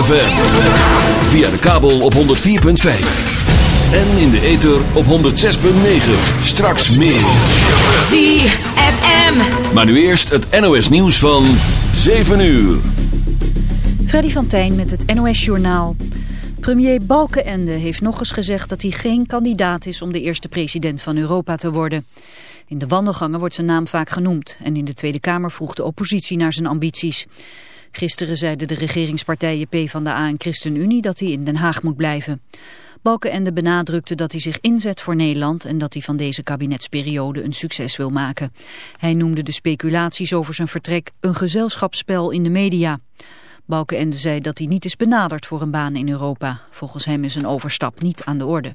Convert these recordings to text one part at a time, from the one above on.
ZFM. Via de kabel op 104.5. En in de ether op 106.9. Straks meer. ZFM. Maar nu eerst het NOS nieuws van 7 uur. Freddy van Tijn met het NOS Journaal. Premier Balkenende heeft nog eens gezegd dat hij geen kandidaat is om de eerste president van Europa te worden. In de wandelgangen wordt zijn naam vaak genoemd en in de Tweede Kamer vroeg de oppositie naar zijn ambities. Gisteren zeiden de regeringspartijen PvdA en ChristenUnie dat hij in Den Haag moet blijven. Balkenende benadrukte dat hij zich inzet voor Nederland en dat hij van deze kabinetsperiode een succes wil maken. Hij noemde de speculaties over zijn vertrek een gezelschapsspel in de media. Balkenende zei dat hij niet is benaderd voor een baan in Europa. Volgens hem is een overstap niet aan de orde.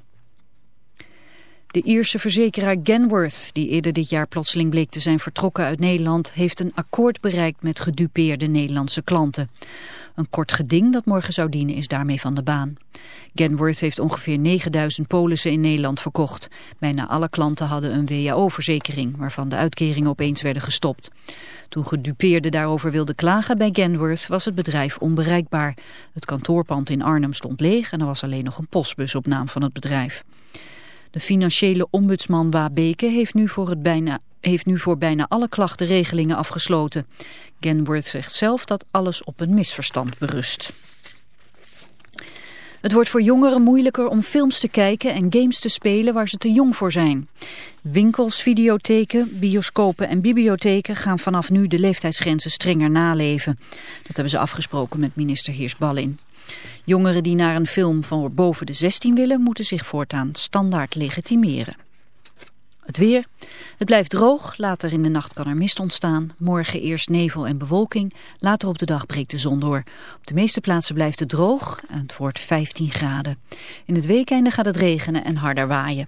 De Ierse verzekeraar Genworth, die eerder dit jaar plotseling bleek te zijn vertrokken uit Nederland, heeft een akkoord bereikt met gedupeerde Nederlandse klanten. Een kort geding dat morgen zou dienen is daarmee van de baan. Genworth heeft ongeveer 9000 polissen in Nederland verkocht. Bijna alle klanten hadden een WHO-verzekering, waarvan de uitkeringen opeens werden gestopt. Toen gedupeerden daarover wilden klagen bij Genworth was het bedrijf onbereikbaar. Het kantoorpand in Arnhem stond leeg en er was alleen nog een postbus op naam van het bedrijf. De financiële ombudsman Wabeke heeft nu voor, het bijna, heeft nu voor bijna alle klachtenregelingen afgesloten. Genworth zegt zelf dat alles op een misverstand berust. Het wordt voor jongeren moeilijker om films te kijken en games te spelen waar ze te jong voor zijn. Winkels, videotheken, bioscopen en bibliotheken gaan vanaf nu de leeftijdsgrenzen strenger naleven. Dat hebben ze afgesproken met minister Heers Ballin. Jongeren die naar een film van boven de 16 willen moeten zich voortaan standaard legitimeren. Het weer. Het blijft droog. Later in de nacht kan er mist ontstaan. Morgen eerst nevel en bewolking. Later op de dag breekt de zon door. Op de meeste plaatsen blijft het droog en het wordt 15 graden. In het weekende gaat het regenen en harder waaien.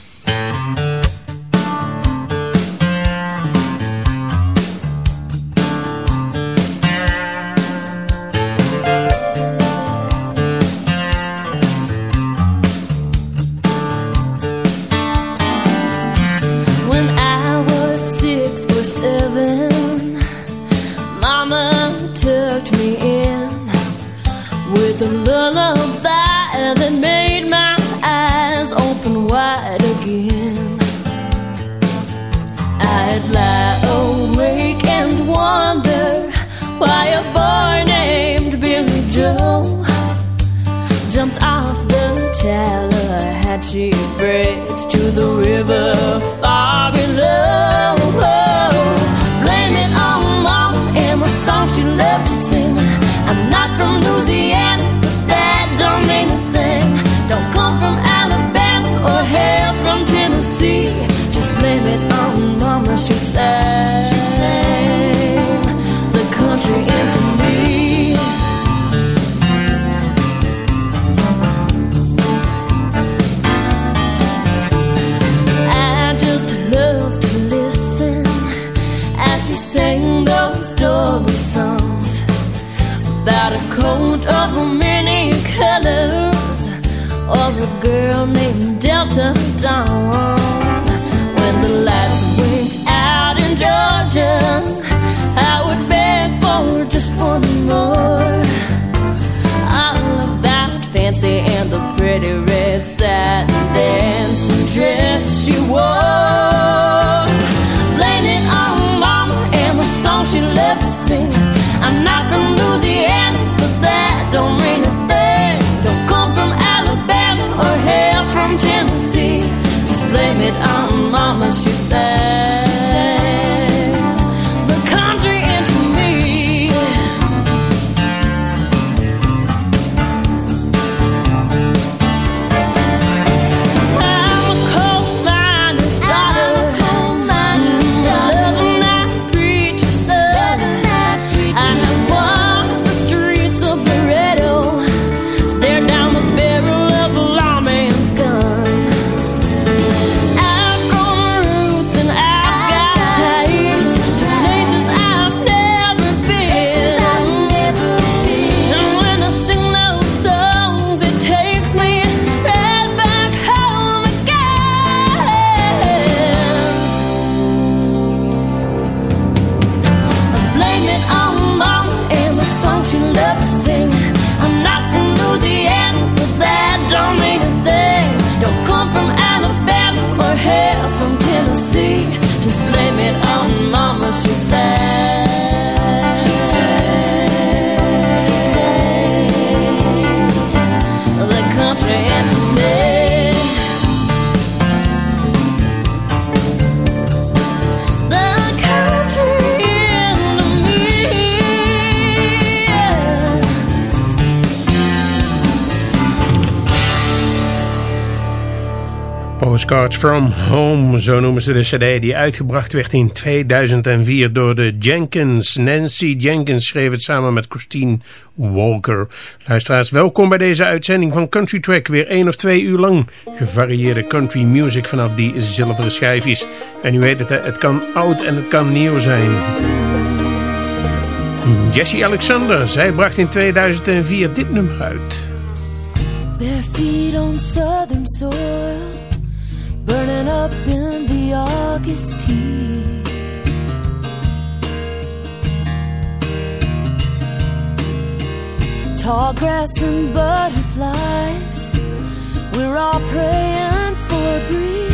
Me in with a lullaby that made my eyes open wide again. I'd lie awake and wonder why a boy named Billy Joe jumped off the Tallahatchie Bridge to the river far below. Blame it on mom and the song she loved Louisiana, that don't mean a thing. Don't come from Alabama or hail from Tennessee. Just blame it on mama, she sang girl named Delta Dawn. When the lights went out in Georgia, I would bear just one more. All about fancy and the pretty red satin dancing dress she wore. Blame it on mama and the song she loved to sing. I'm not from Louisiana, but that don't blame it on mama, she said. From Home, zo noemen ze de cd die uitgebracht werd in 2004 door de Jenkins. Nancy Jenkins schreef het samen met Christine Walker. Luisteraars, welkom bij deze uitzending van Country Track. Weer één of twee uur lang gevarieerde country music vanaf die zilveren schijfjes. En u weet het, het kan oud en het kan nieuw zijn. Jessie Alexander, zij bracht in 2004 dit nummer uit. Feet on southern soil, burning up in the August heat. Tall grass and butterflies, we're all praying for a breeze.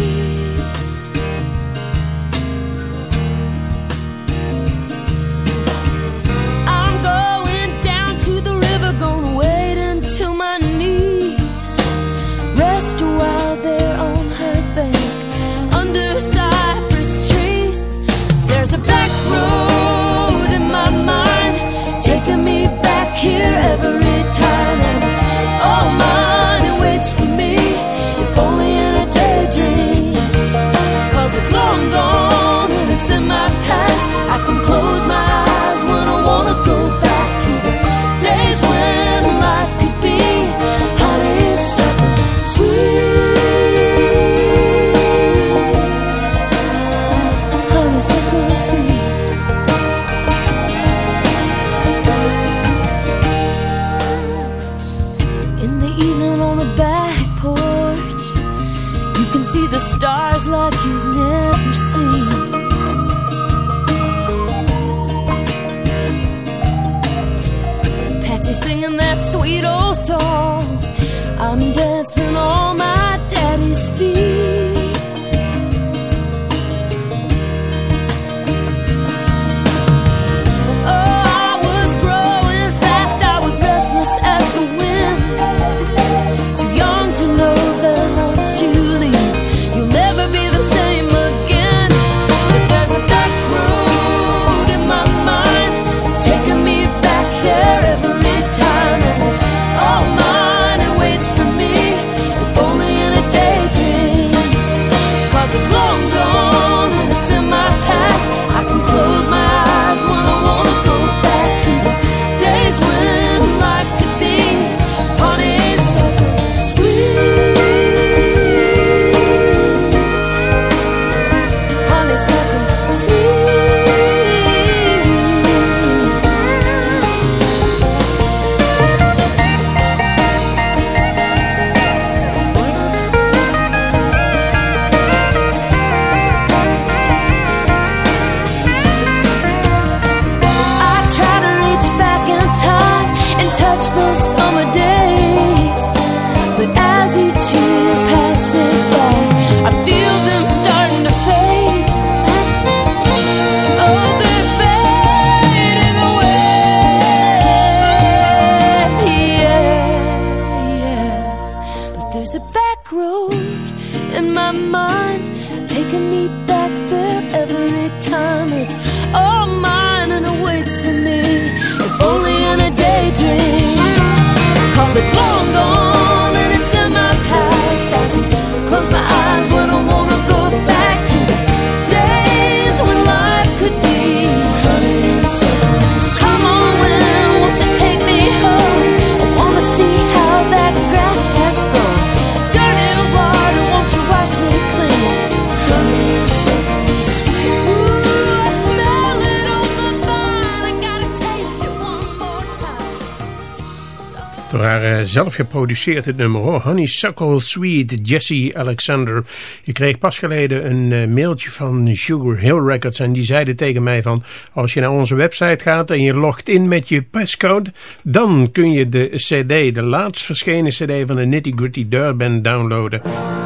Geproduceerd het nummer hoor. Honeysuckle Sweet, Jessie Alexander. Ik kreeg pas geleden een uh, mailtje van Sugar Hill Records. En die zeiden tegen mij van... Als je naar onze website gaat en je logt in met je passcode... Dan kun je de cd, de laatst verschenen cd van de Nitty Gritty Dirt Band downloaden.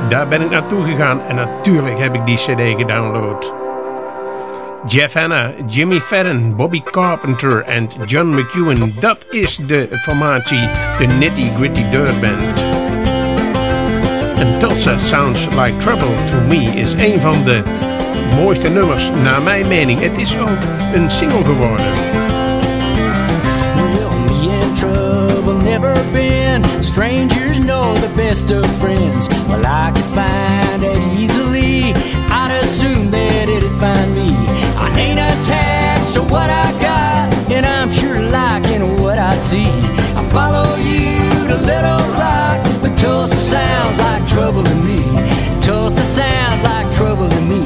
Daar ben ik naartoe gegaan. En natuurlijk heb ik die cd gedownload. Jeff Hanna, Jimmy Fallon, Bobby Carpenter en John McEwen. Dat is de formatie, de Nitty Gritty Dirt Band. En Tulsa Sounds Like Trouble to Me is een van de mooiste nummers naar mijn mening. Het is ook een single geworden. Strangers know the best of friends Well, I could find it easily see I follow you to Little Rock But Tulsa sounds like trouble to me Tulsa sounds like trouble to me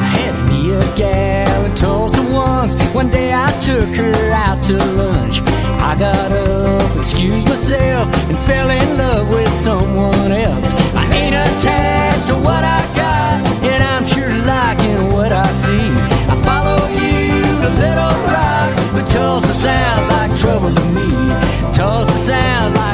I had me a gal in Tulsa once. One day I took her out to lunch. I got up, excused myself, and fell in love with someone else. I ain't attached to what I got, and I'm sure liking what I see. I follow you to Little Rock, but Tulsa sounds like trouble to me. Tulsa sounds like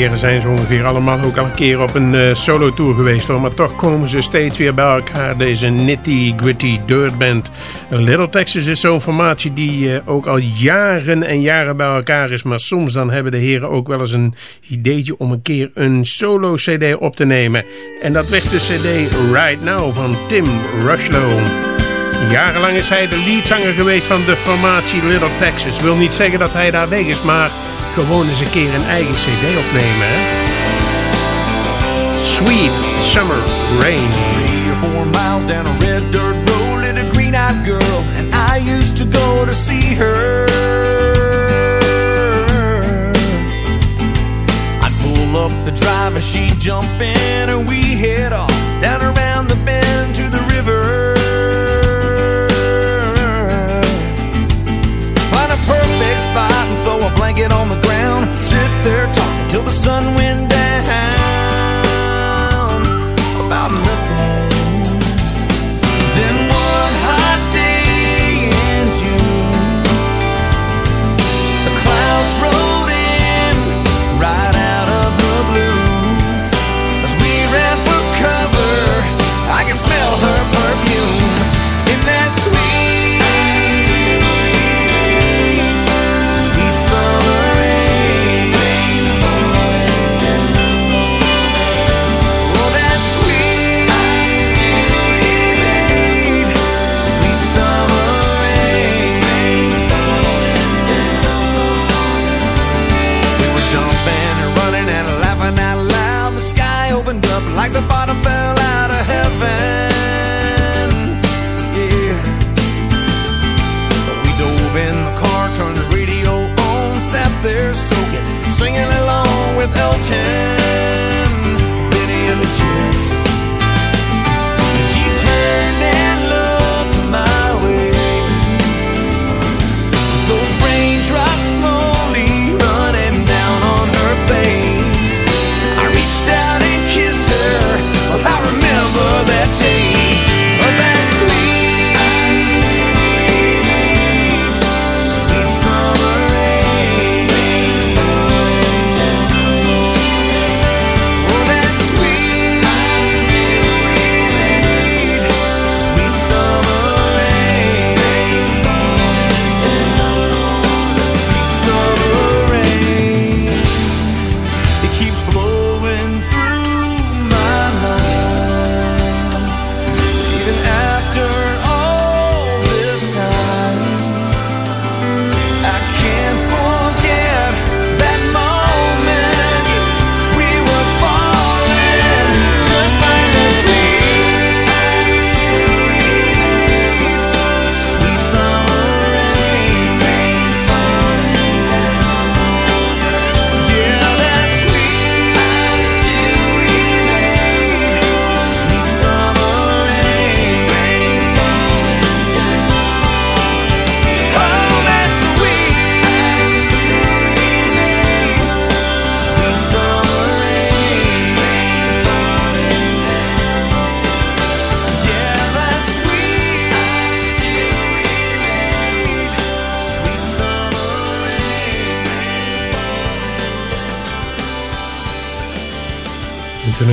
heren zijn zo ongeveer allemaal ook al een keer op een uh, solo tour geweest hoor. Maar toch komen ze steeds weer bij elkaar. Deze nitty gritty dirt band. Little Texas is zo'n formatie die uh, ook al jaren en jaren bij elkaar is. Maar soms dan hebben de heren ook wel eens een ideetje om een keer een solo cd op te nemen. En dat werd de cd Right Now van Tim Rushlow. Jarenlang is hij de leadzanger geweest van de formatie Little Texas. Wil niet zeggen dat hij daar weg is, maar gewoon eens een keer een eigen cd opnemen. Hè? Sweet Summer Rain. Three or four miles down a red dirt road lived a green-eyed girl, and I used to go to see her. I'd pull up the drive and she'd jump in, and we head off down around the bend to the river. Find a perfect spot blanket on the ground. Sit there talking till the sun went down.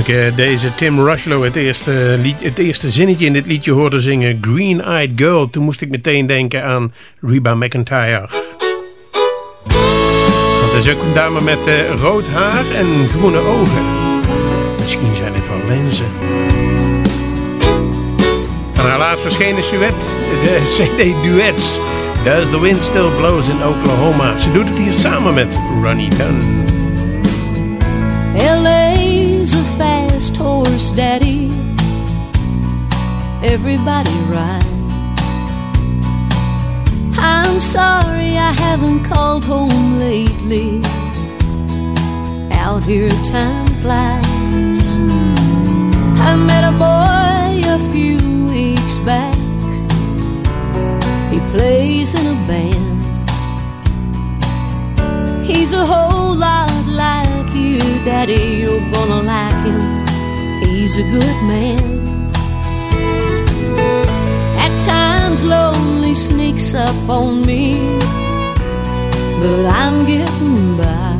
Eh, deze Tim Rushlow het eerste, het eerste zinnetje in dit liedje hoorde zingen... Green Eyed Girl, toen moest ik meteen denken aan Reba McIntyre. Want dat is ook een dame met eh, rood haar en groene ogen. Misschien zijn het wel lenzen. Van haar laatst verschenen suet, de CD Duets. Does the Wind Still Blows in Oklahoma. Ze doet het hier samen met Ronnie Dunn. Fast horse, Daddy. Everybody rides. I'm sorry I haven't called home lately. Out here, time flies. I met a boy a few weeks back. He plays in a band. He's a whole lot like you, Daddy. You're gonna like him. He's a good man. At times, lonely sneaks up on me, but I'm getting by.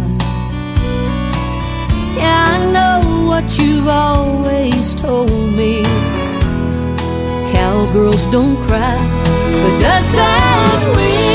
Yeah, I know what you've always told me. Cowgirls don't cry, but does that wind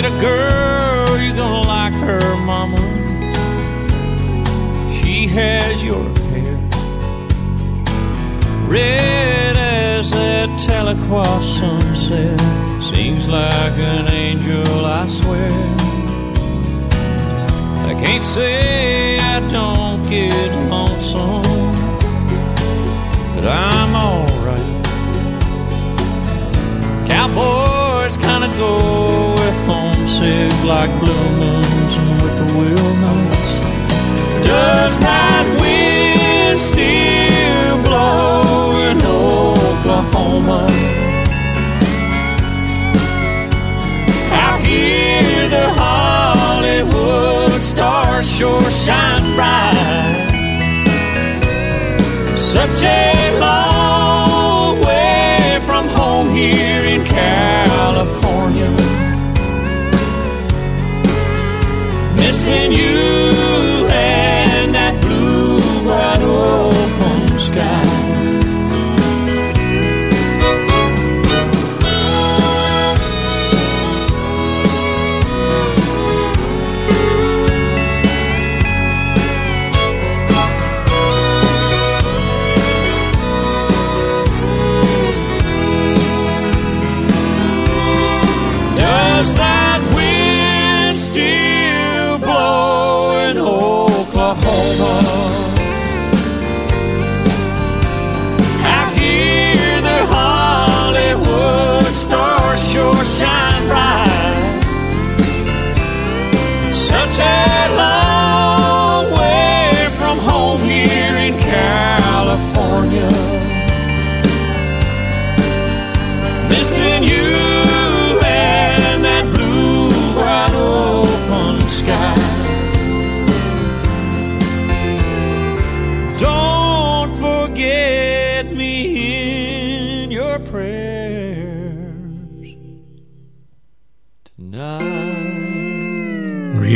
met a girl, you're gonna like her, mama. She has your hair red as that Tahlequah sunset. Seems like an angel, I swear. I can't say I don't get lonesome, but I'm alright. Cowboys kinda go homesick like blue moons and with the wheel nuts. Does that wind still blow in Oklahoma? Out here, the Hollywood stars sure shine bright. Such a Missing you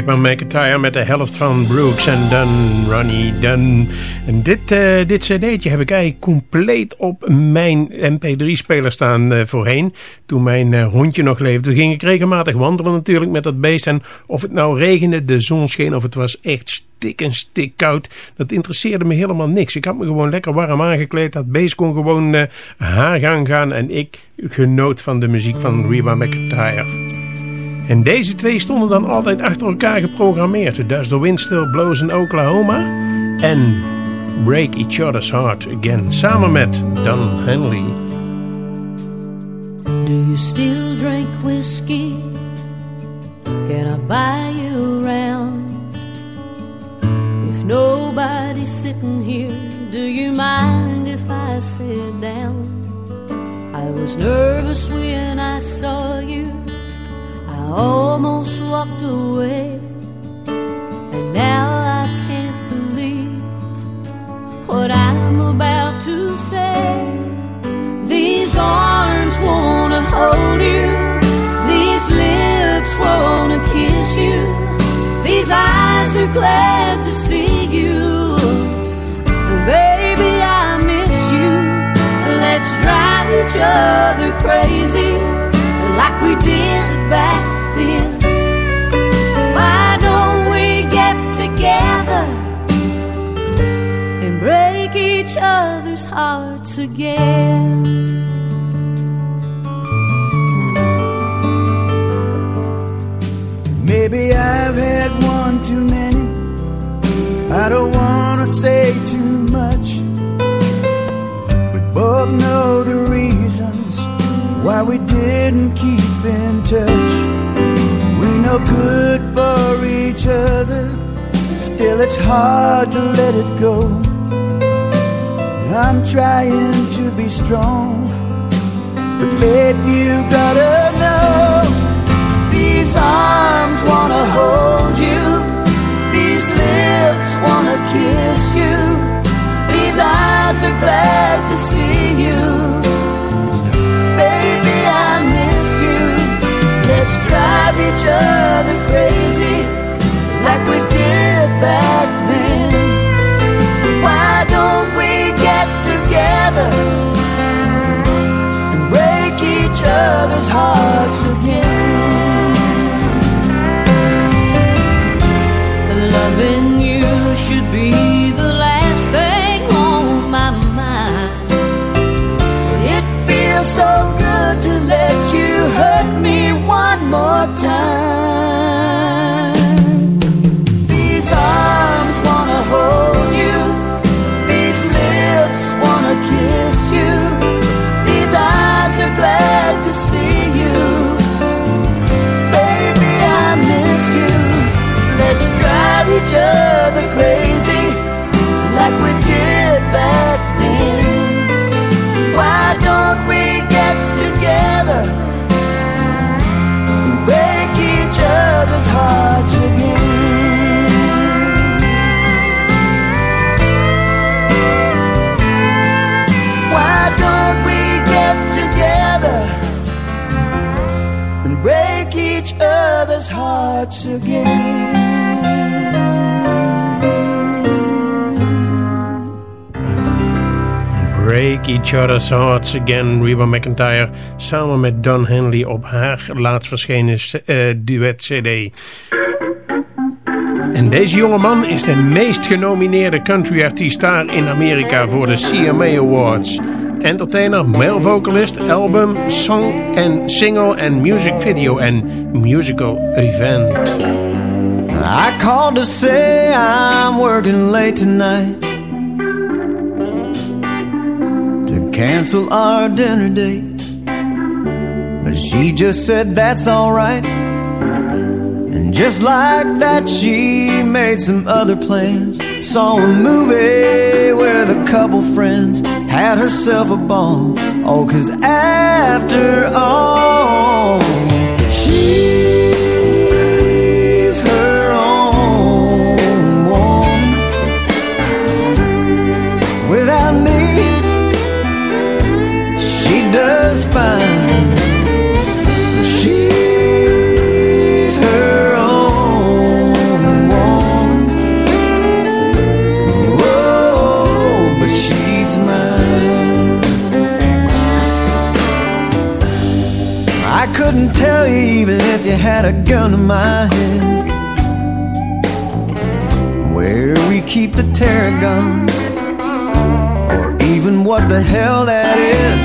Reba McIntyre met de helft van Brooks en Dunn, Ronnie Dunn. En dit, eh, dit cd'tje heb ik eigenlijk compleet op mijn mp3-speler staan eh, voorheen. Toen mijn eh, hondje nog leefde. Ging ik regelmatig wandelen natuurlijk met dat beest. En of het nou regende, de zon scheen of het was echt stik en stik koud. Dat interesseerde me helemaal niks. Ik had me gewoon lekker warm aangekleed. Dat beest kon gewoon haar gang gaan. En ik genoot van de muziek van Reba McIntyre. En deze twee stonden dan altijd achter elkaar geprogrammeerd. Does the Wind Still Blows in Oklahoma en Break Each Other's Heart Again. Samen met Don Henley. Do you still drink whiskey? Can I buy you around? If nobody's sitting here, do you mind if I sit down? I was nervous when I saw you. I almost walked away. And now I can't believe what I'm about to say. These arms wanna hold you. These lips wanna kiss you. These eyes are glad to see you. Baby, I miss you. Let's drive each other crazy like we did back each other's hearts again. Maybe I've had one too many. I don't want to say too much. We both know the reasons why we didn't keep in touch. We know good for each other, still it's hard to let it go. I'm trying to be strong, but babe, you gotta know Hearts Again, Reba McIntyre, samen met Don Henley op haar laatst verschenen eh, duet-cd. En deze jonge man is de meest genomineerde country-artiest daar in Amerika voor de CMA Awards. Entertainer, male vocalist, album, song en single en music video en musical event. I called to say I'm working late tonight cancel our dinner date. But she just said that's alright. And just like that, she made some other plans. Saw a movie with a couple friends, had herself a ball. Oh, cause after all, had a gun to my head where we keep the tarragon or even what the hell that is.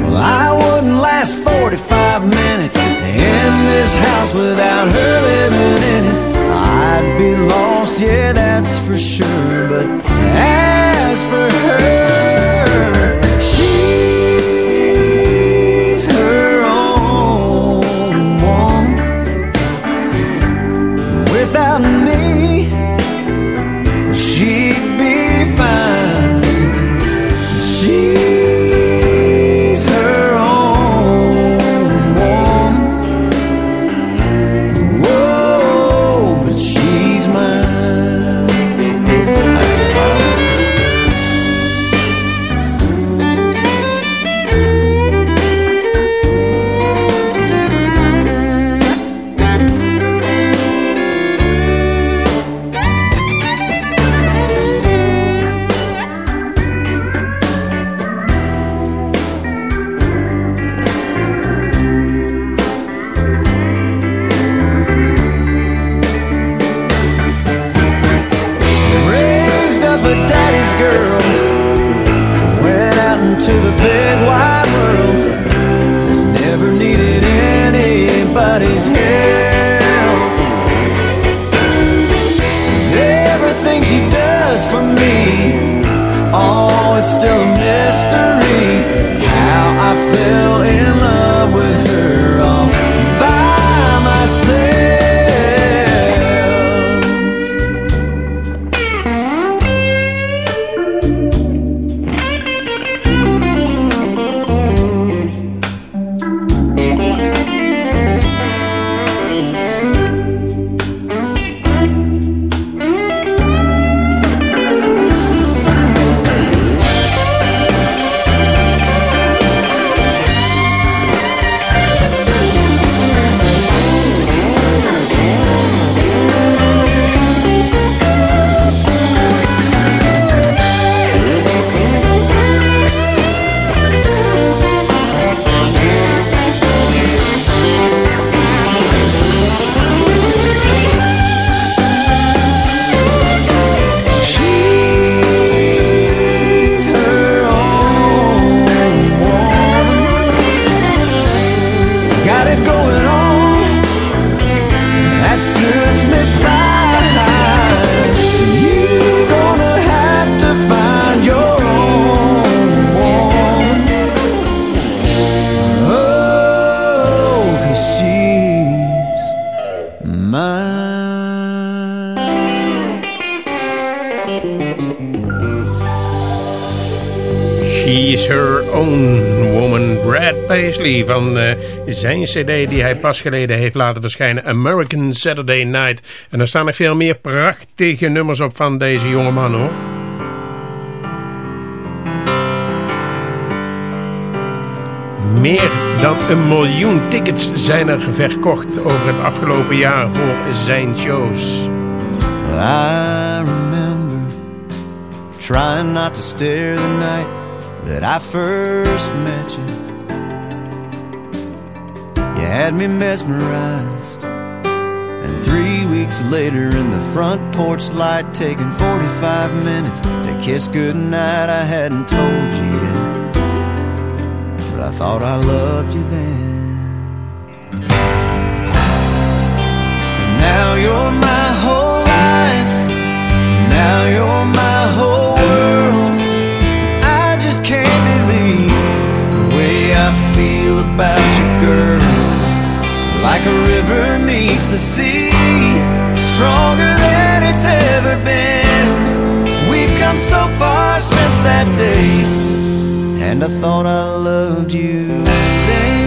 Well, I wouldn't last 45 minutes in this house without her living in it. I'd be lost, yeah, that's for sure. But as for her, van uh, zijn cd die hij pas geleden heeft laten verschijnen. American Saturday Night. En er staan nog veel meer prachtige nummers op van deze jonge man hoor. Meer dan een miljoen tickets zijn er verkocht over het afgelopen jaar voor zijn shows. I remember trying not to stare the night that I first met you. Had me mesmerized. And three weeks later, in the front porch light, taking 45 minutes to kiss goodnight, I hadn't told you yet. But I thought I loved you then. And now you're my whole life. Now you're my whole world. I just can't believe the way I feel about you. Like a river meets the sea, stronger than it's ever been. We've come so far since that day, and I thought I loved you then.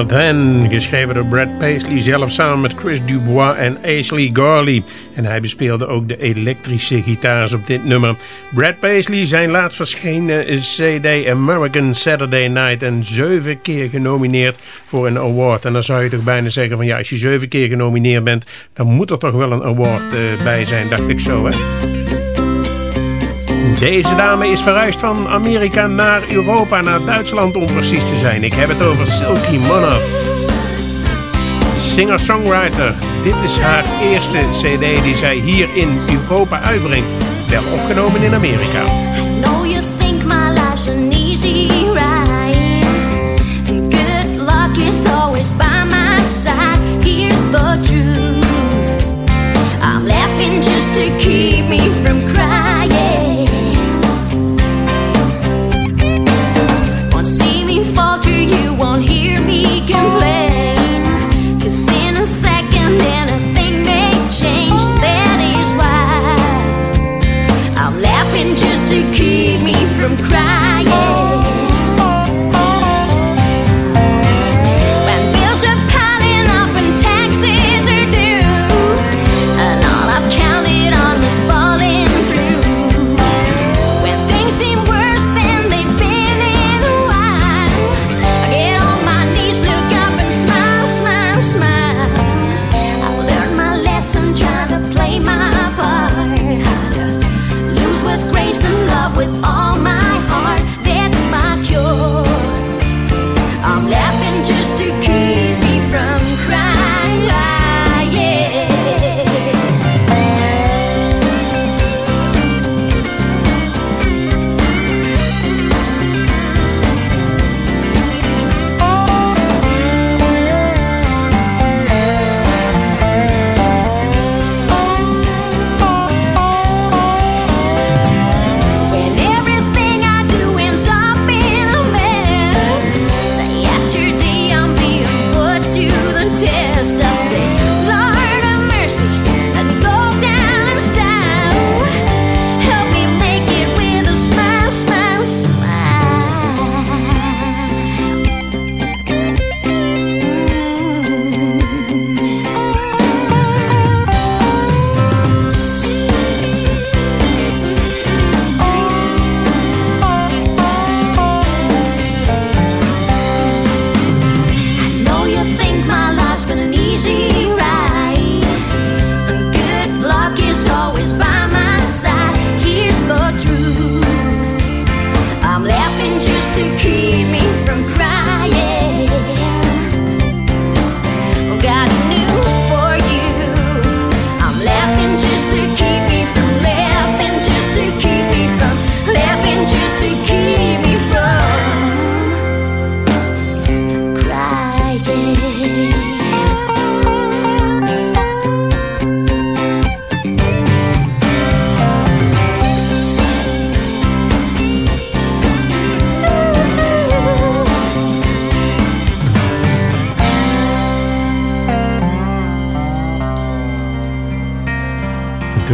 Summer Then, geschreven door Brad Paisley zelf samen met Chris Dubois en Ashley Garley. En hij bespeelde ook de elektrische gitaars op dit nummer. Brad Paisley, zijn laatst verschenen CD American Saturday Night en zeven keer genomineerd voor een award. En dan zou je toch bijna zeggen van ja, als je zeven keer genomineerd bent, dan moet er toch wel een award uh, bij zijn, dacht ik zo hè. Deze dame is verhuisd van Amerika naar Europa, naar Duitsland om precies te zijn. Ik heb het over Silky Monoff. Singer-songwriter. Dit is haar eerste cd die zij hier in Europa uitbrengt. Wel opgenomen in Amerika. I you think my good luck is always by my side. Here's the truth. I'm laughing just to keep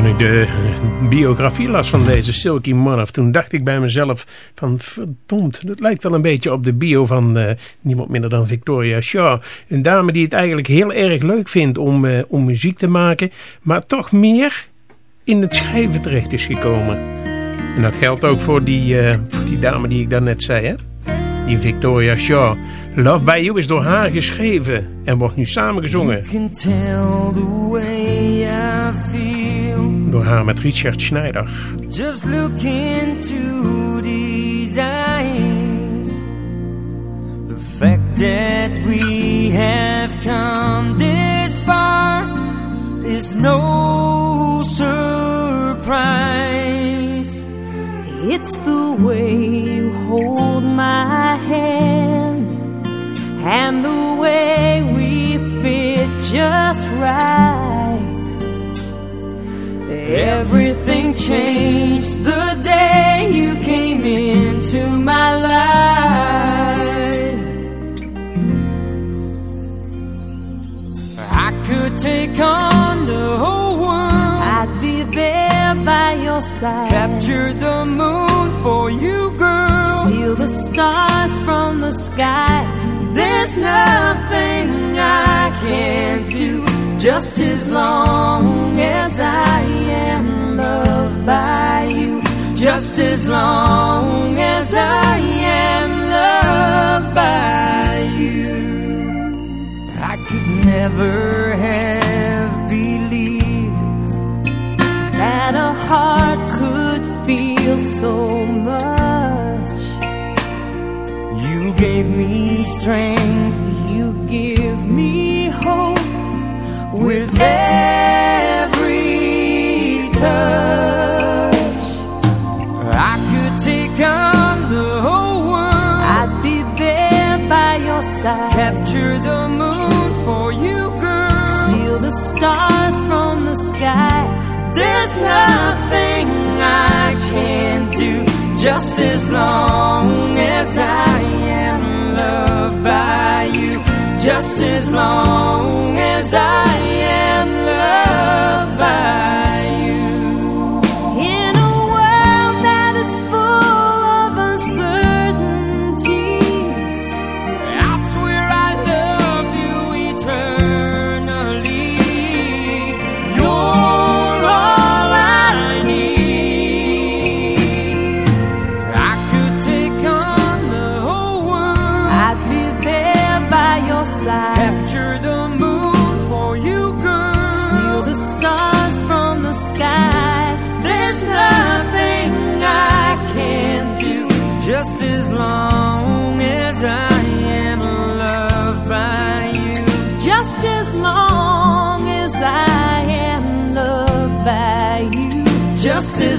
de biografie las van deze Silky Monoff, toen dacht ik bij mezelf van verdomd, dat lijkt wel een beetje op de bio van uh, niemand minder dan Victoria Shaw. Een dame die het eigenlijk heel erg leuk vindt om, uh, om muziek te maken, maar toch meer in het schrijven terecht is gekomen. En dat geldt ook voor die, uh, voor die dame die ik daarnet zei, hè? Die Victoria Shaw. Love by You is door haar geschreven en wordt nu samengezongen. You can tell the way I. Door haar met Richard Schneider. Just look into these eyes. The fact that we have come this far is no surprise. It's the way you hold my hand and the way we fit just right. Everything changed the day you came into my life. I could take on the whole world. I'd be there by your side. Capture the moon for you, girl. Steal the stars from the sky. There's nothing I can't do just as long as I am loved by you. Just as long as I am loved by you. I could never have believed that a heart could feel so much. You gave me strength, with every touch. I could take on the whole world. I'd be there by your side. Capture the moon for you, girl. Steal the stars from the sky. There's nothing I can't do. Just as long as I am. Just as long as I am loved by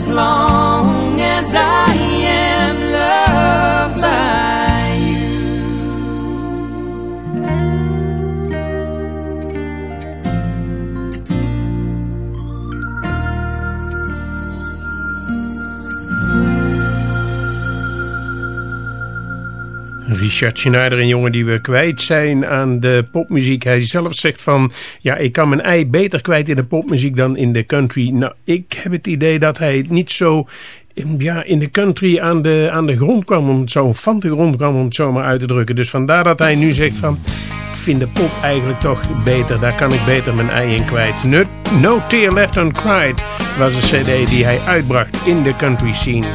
long as I Richard Schneider, een jongen die we kwijt zijn aan de popmuziek. Hij zelf zegt van, ja, ik kan mijn ei beter kwijt in de popmuziek dan in de country. Nou, ik heb het idee dat hij niet zo ja, in de country aan de, aan de grond kwam, om het zo van de grond kwam, om het zo maar uit te drukken. Dus vandaar dat hij nu zegt van, ik vind de pop eigenlijk toch beter, daar kan ik beter mijn ei in kwijt. No, no Tear Left Uncried was een cd die hij uitbracht in de country scene.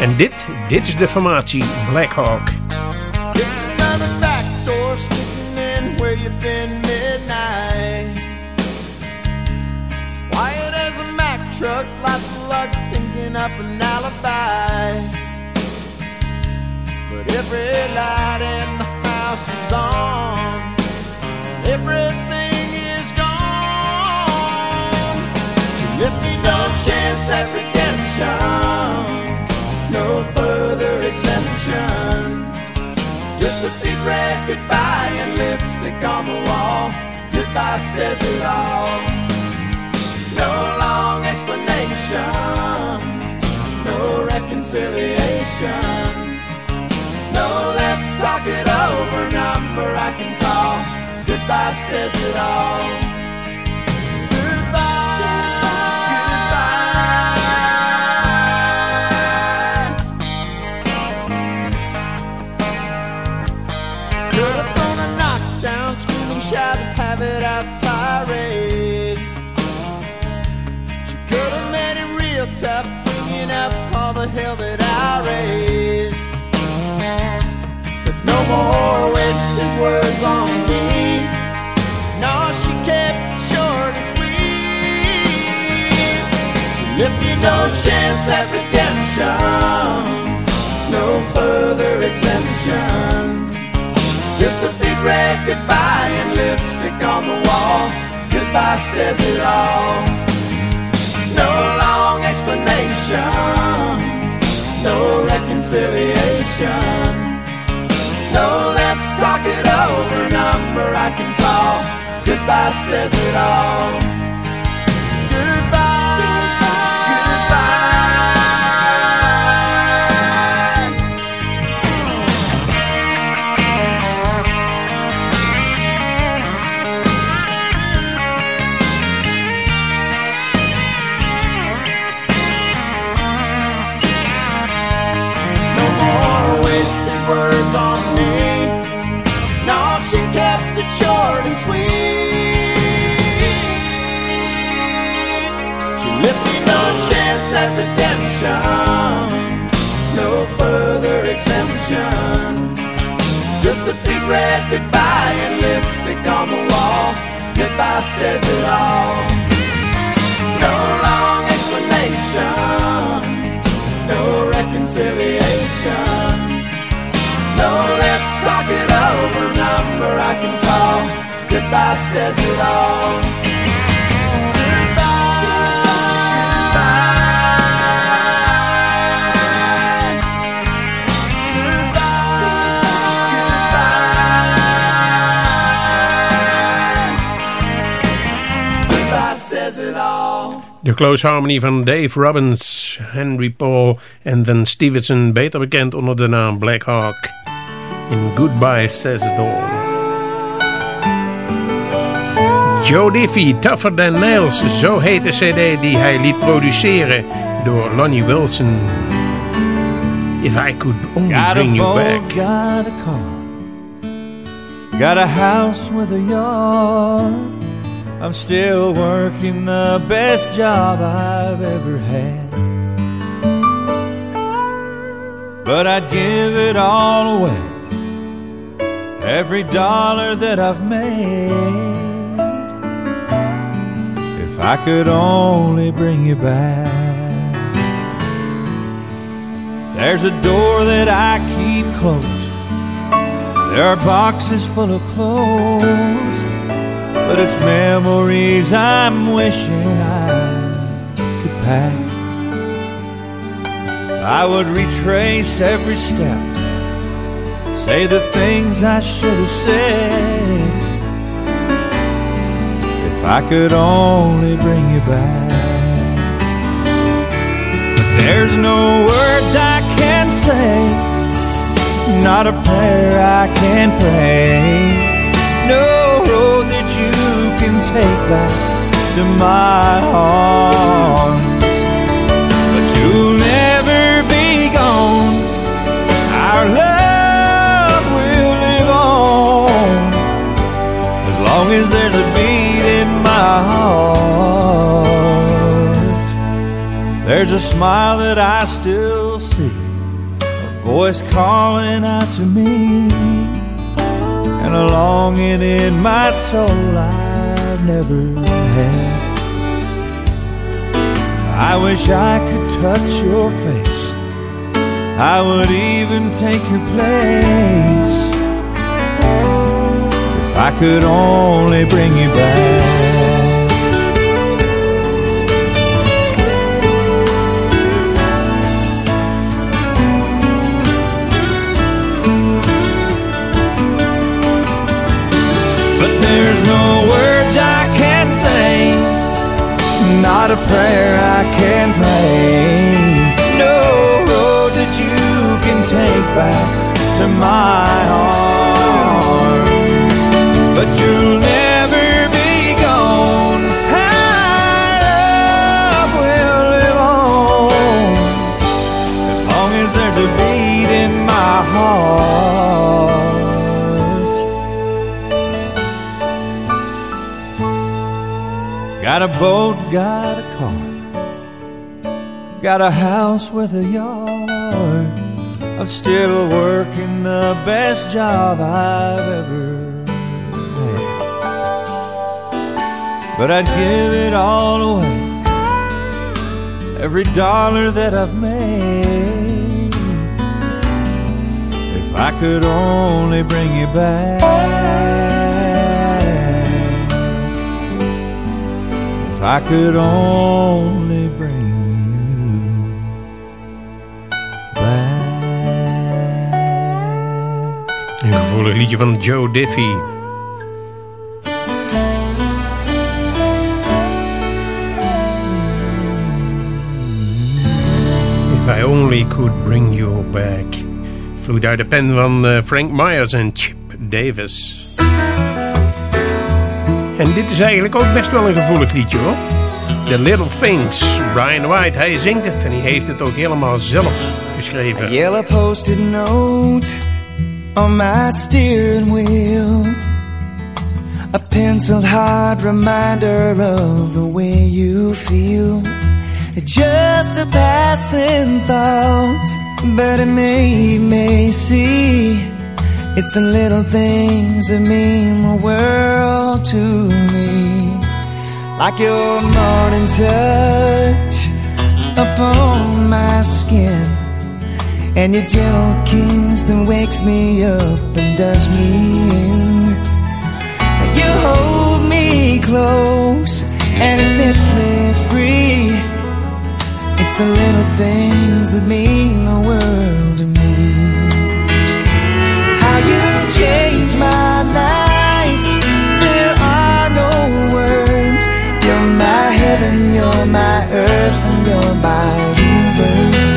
En dit, dit is de formatie Black Hawk. It's back door sticking in where you've been midnight. Quiet as a Mack truck, lots of luck thinking up an alibi. But every light in the house is on. Everything is gone. She left me no chance at Goodbye says it all. No long explanation. No reconciliation. No, let's talk it over. Number I can call. Goodbye says it all. Wasted words on me. No, she kept it short and sweet. She left me no chance at redemption. No further exemption. Just a big red goodbye and lipstick on the wall. Goodbye says it all. No long explanation. No reconciliation. No, let's talk it over. Number I can call. Goodbye says it all. exemption, no further exemption. Just a big red goodbye and lipstick on the wall. Goodbye says it all. No long explanation, no reconciliation. No, let's talk it over. Number I can call. Goodbye says it all. Close harmony van Dave Robbins, Henry Paul en Dan Stevenson, beter bekend onder de naam Black Hawk. In Goodbye Says It All. Joe Diffie, Tougher Than Nails, zo heet de cd die hij liet produceren door Lonnie Wilson. If I Could Only got Bring You Back. Got a car. Got a house with a yard. I'm still working the best job I've ever had. But I'd give it all away. Every dollar that I've made. If I could only bring you back. There's a door that I keep closed. There are boxes full of clothes, but it's memories I'm wishing I could pack. I would retrace every step, say the things I should have said. If I could only bring you back. But there's no words I can say not a prayer I can pray, no road you can take back to my arms. But you'll never be gone. Our love will live on as long as there's a beat in my heart. There's a smile that I still see a voice calling out to me, and a longing in my soul I've never had. I wish I could touch your face. I would even take your place if I could only bring you back. There's no not a prayer I can pray, no road that you can take back to my arms. But you'll Got a boat, got a car, got a house with a yard. I'm still working the best job I've ever had. But I'd give it all away, every dollar that I've made, if I could only bring you back. If I could only bring Een gevoelig liedje van Joe Diffie. If I only could bring you back. Vloeit uit de pen van eh, Frank Myers en Chip Davis. En dit is eigenlijk ook best wel een gevoelig liedje hoor. The Little Things. Brian White, hij zingt het en hij heeft het ook helemaal zelf geschreven. Yellow post-it note on my steering wheel. A penciled hard reminder of the way you feel. Just a passing thought, but it made me see It's the little things that mean the world to me. Like your morning touch upon my skin. And your gentle kiss that wakes me up and does me in. You hold me close and it sets me free. It's the little things that mean the world changed my life. There are no words. You're my heaven, you're my earth, and you're my universe.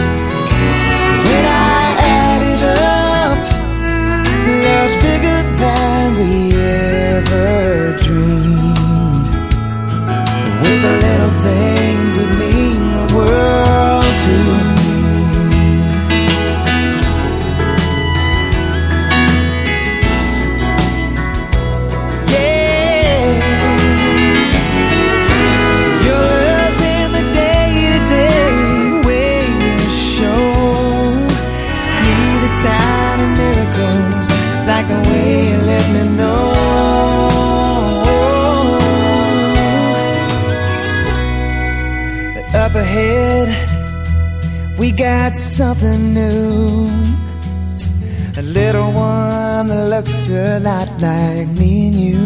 When I add it up, love's bigger than we ever dreamed. With the little things that mean the world to got something new. A little one that looks a lot like me and you.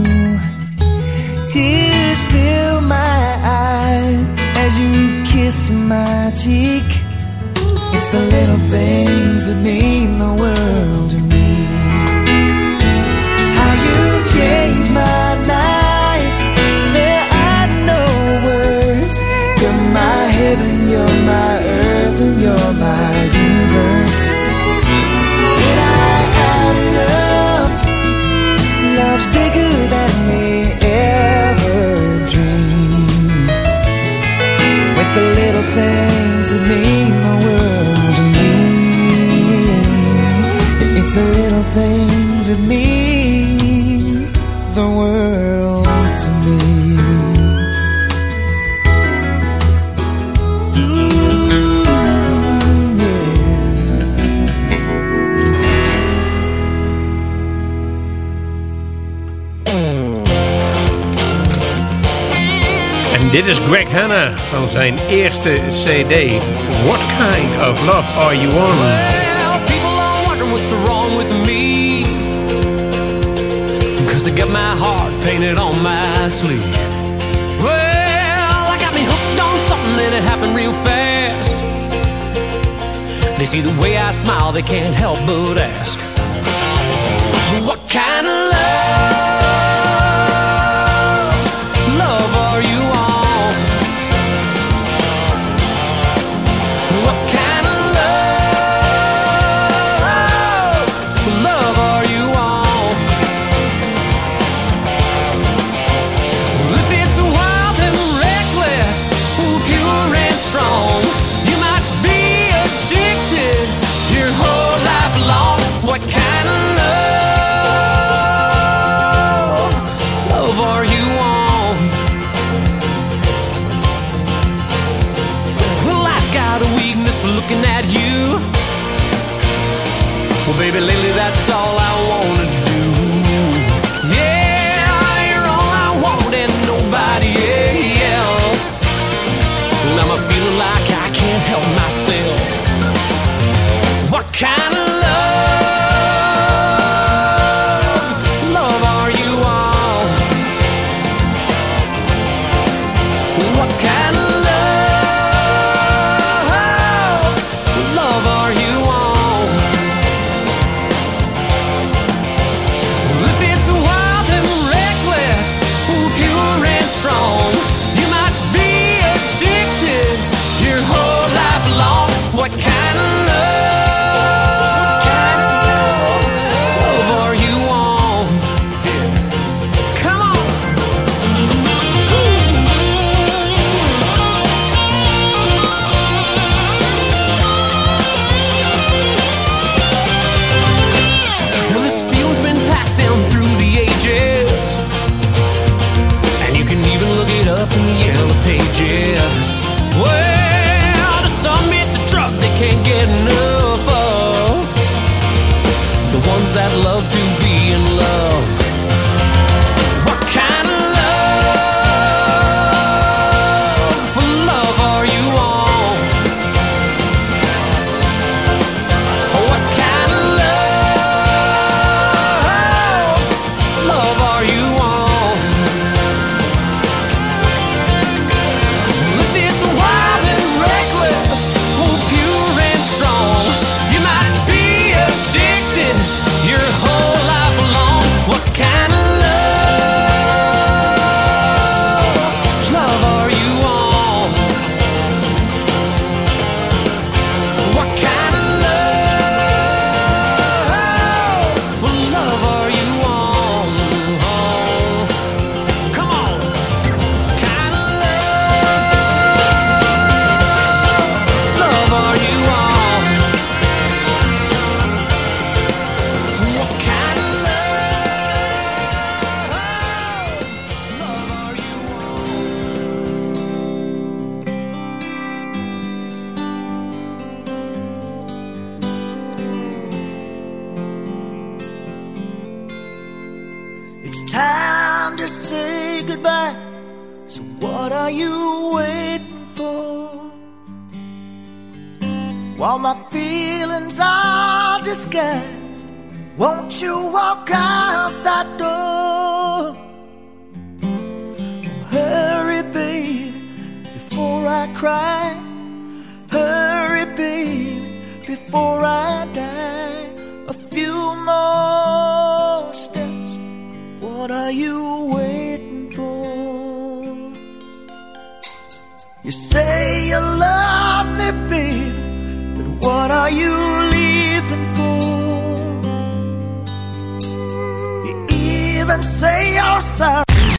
Tears fill my eyes as you kiss my cheek. It's the little things that mean the world to me. How you changed my life. Things that mean It's the little things with me the world dit is Greg Hanna van zijn eerste CD. What kind of love are you on? Well, people are wondering what's wrong with me. Cause they got my heart painted on my sleeve. Well, I got me hooked on something and it happened real fast. They see the way I smile, they can't help but ask.